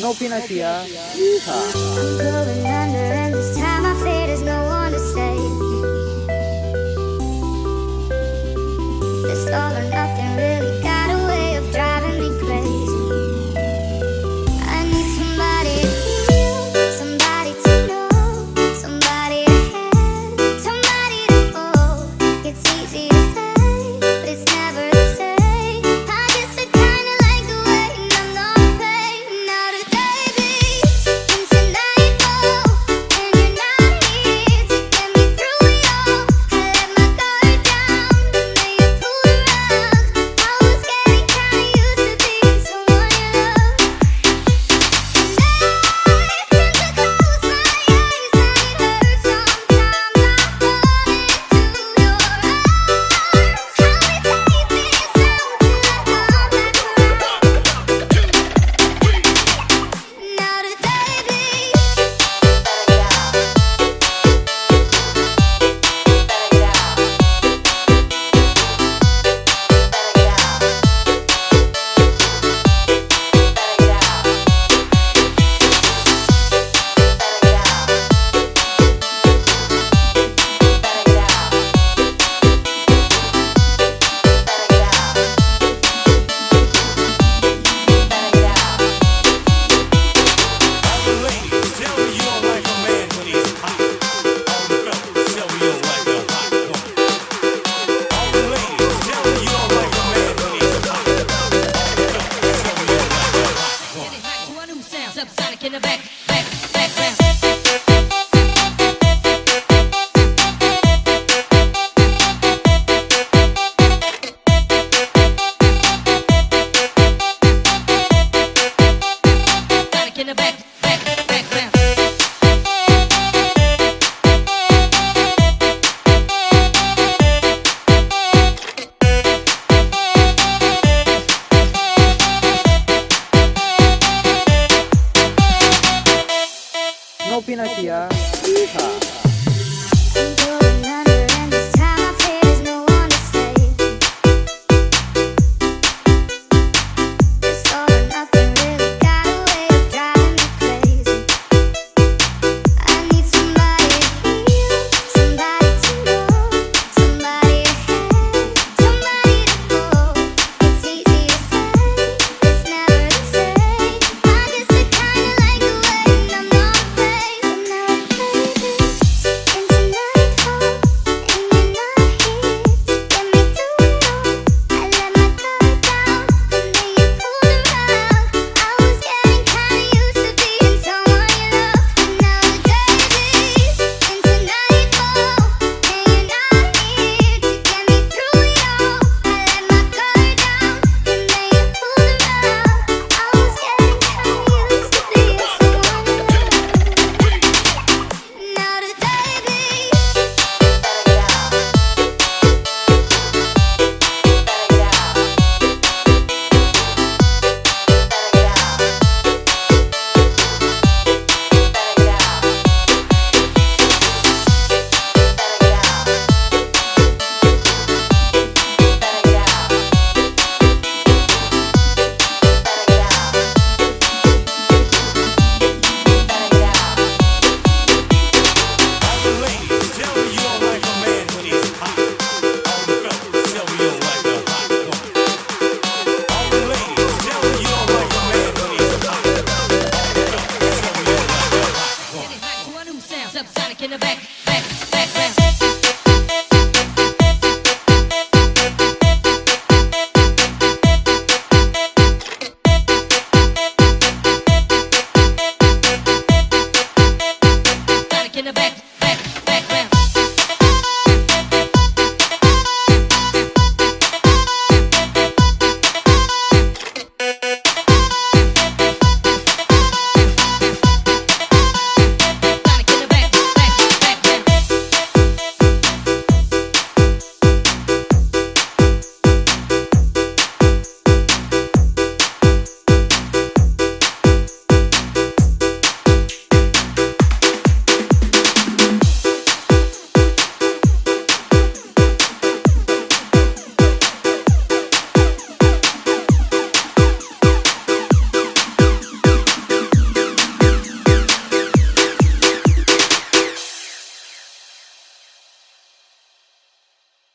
No peanut here. I'm going under, and this time I fear there's no one to save all back, back. ngopi Nadia. Iya. the back.